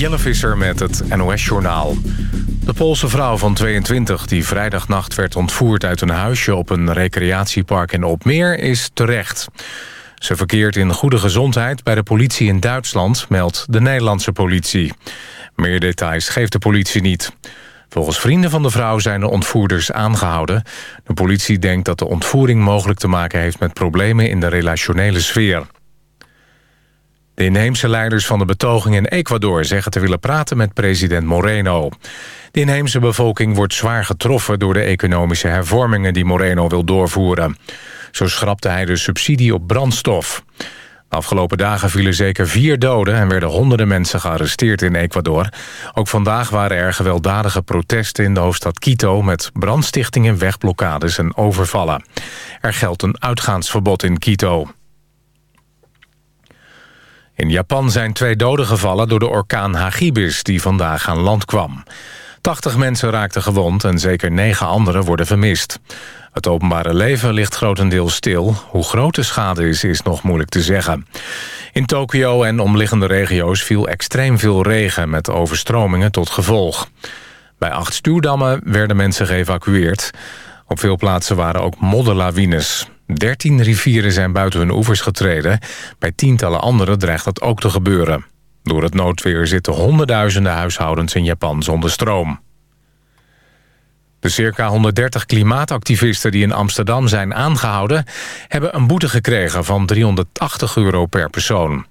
Jelle Visser met het NOS-journaal. De Poolse vrouw van 22 die vrijdagnacht werd ontvoerd uit een huisje... op een recreatiepark in Opmeer is terecht. Ze verkeert in goede gezondheid bij de politie in Duitsland... meldt de Nederlandse politie. Meer details geeft de politie niet. Volgens vrienden van de vrouw zijn de ontvoerders aangehouden. De politie denkt dat de ontvoering mogelijk te maken heeft... met problemen in de relationele sfeer. De inheemse leiders van de betoging in Ecuador zeggen te willen praten met president Moreno. De inheemse bevolking wordt zwaar getroffen door de economische hervormingen die Moreno wil doorvoeren. Zo schrapte hij de subsidie op brandstof. De afgelopen dagen vielen zeker vier doden en werden honderden mensen gearresteerd in Ecuador. Ook vandaag waren er gewelddadige protesten in de hoofdstad Quito met brandstichtingen, wegblokkades en overvallen. Er geldt een uitgaansverbod in Quito. In Japan zijn twee doden gevallen door de orkaan Hagibis... die vandaag aan land kwam. 80 mensen raakten gewond en zeker negen anderen worden vermist. Het openbare leven ligt grotendeels stil. Hoe groot de schade is, is nog moeilijk te zeggen. In Tokio en omliggende regio's viel extreem veel regen... met overstromingen tot gevolg. Bij acht stuwdammen werden mensen geëvacueerd. Op veel plaatsen waren ook modderlawines. Dertien rivieren zijn buiten hun oevers getreden. Bij tientallen andere dreigt dat ook te gebeuren. Door het noodweer zitten honderdduizenden huishoudens in Japan zonder stroom. De circa 130 klimaatactivisten die in Amsterdam zijn aangehouden... hebben een boete gekregen van 380 euro per persoon.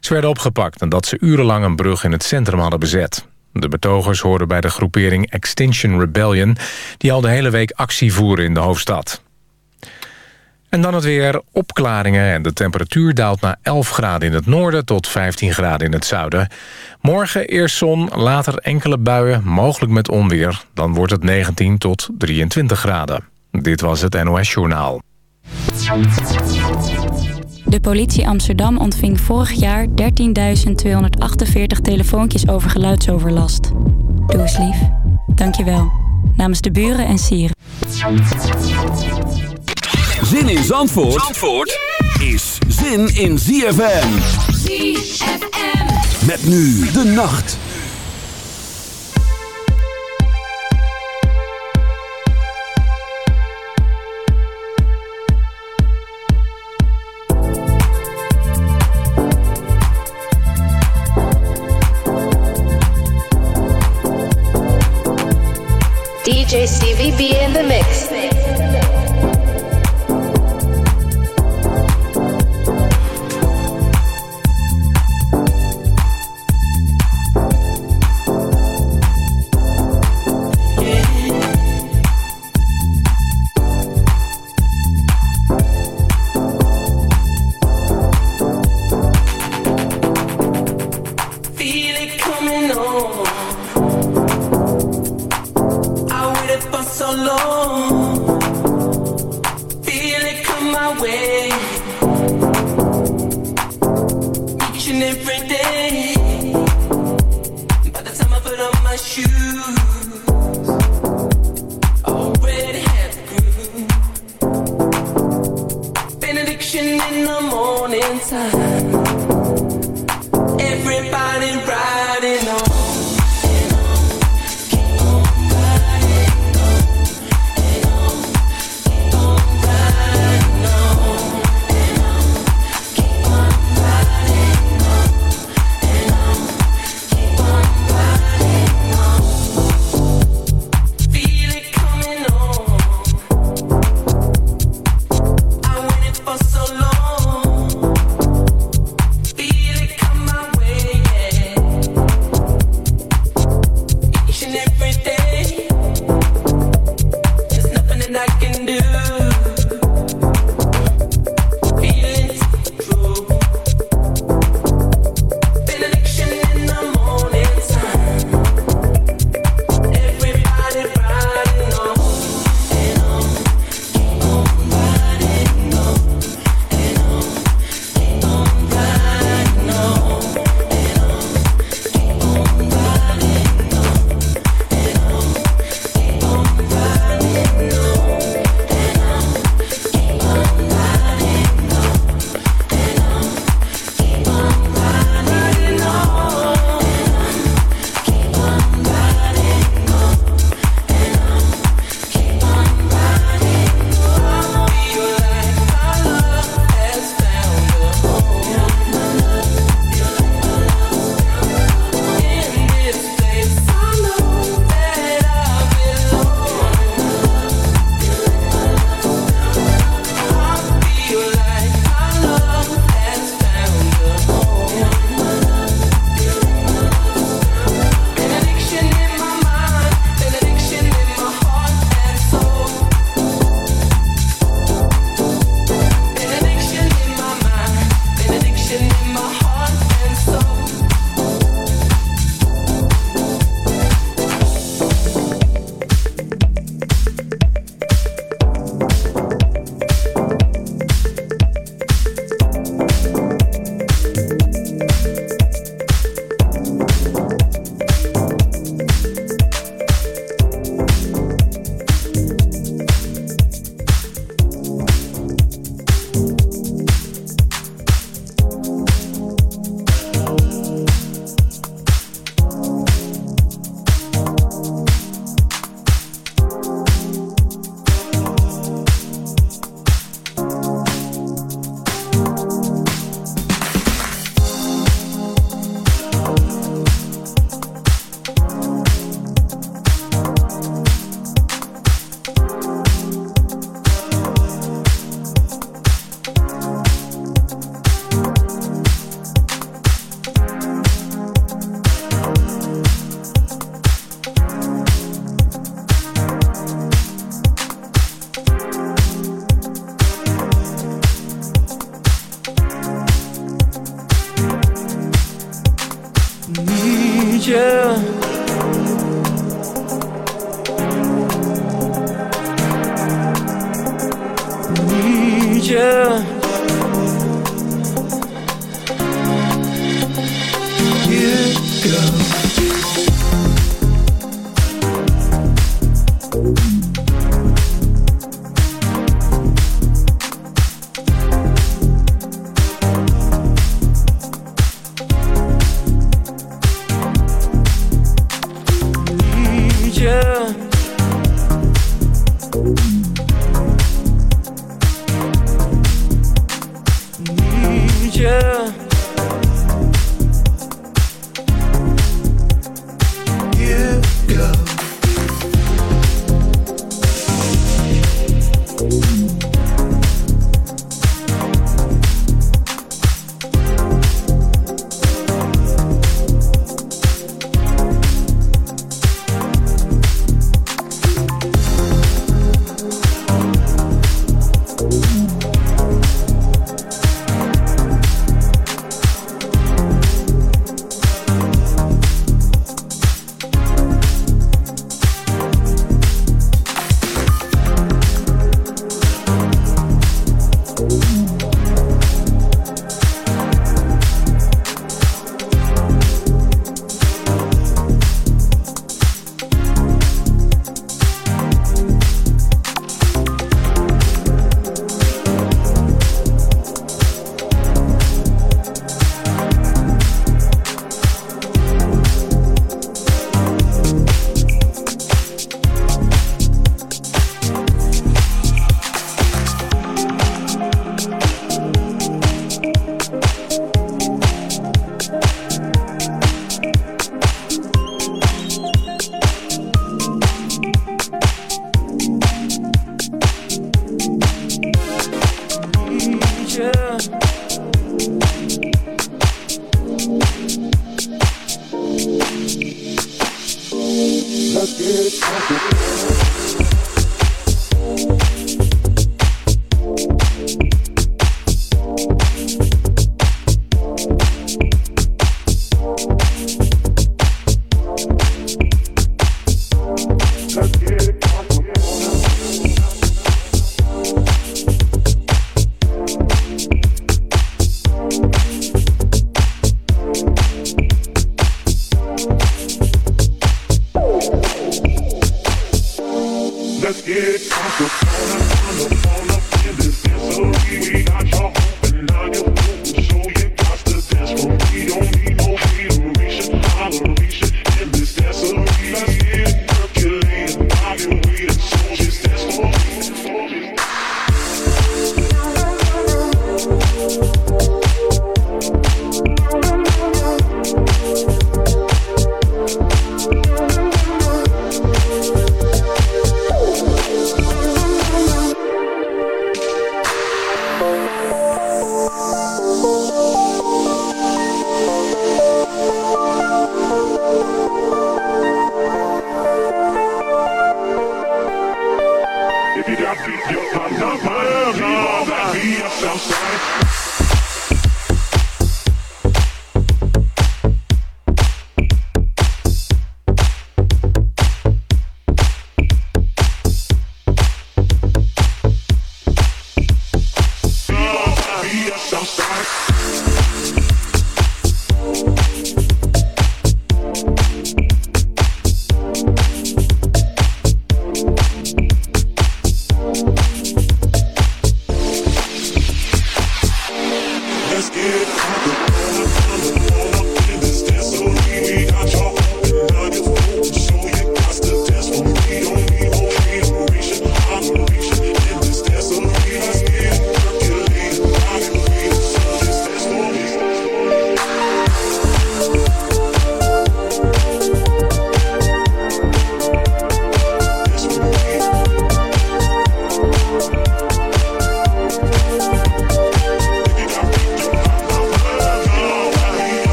Ze werden opgepakt nadat ze urenlang een brug in het centrum hadden bezet. De betogers hoorden bij de groepering Extinction Rebellion... die al de hele week actie voeren in de hoofdstad. En dan het weer, opklaringen en de temperatuur daalt naar 11 graden in het noorden tot 15 graden in het zuiden. Morgen eerst zon, later enkele buien, mogelijk met onweer. Dan wordt het 19 tot 23 graden. Dit was het NOS Journaal. De politie Amsterdam ontving vorig jaar 13.248 telefoontjes over geluidsoverlast. Doe eens lief. Dank je wel. Namens de buren en sieren. Zin in Zandvoort, Zandvoort is zin in ZFM. ZFM. Met nu de nacht. DJ Stevie B in the mix.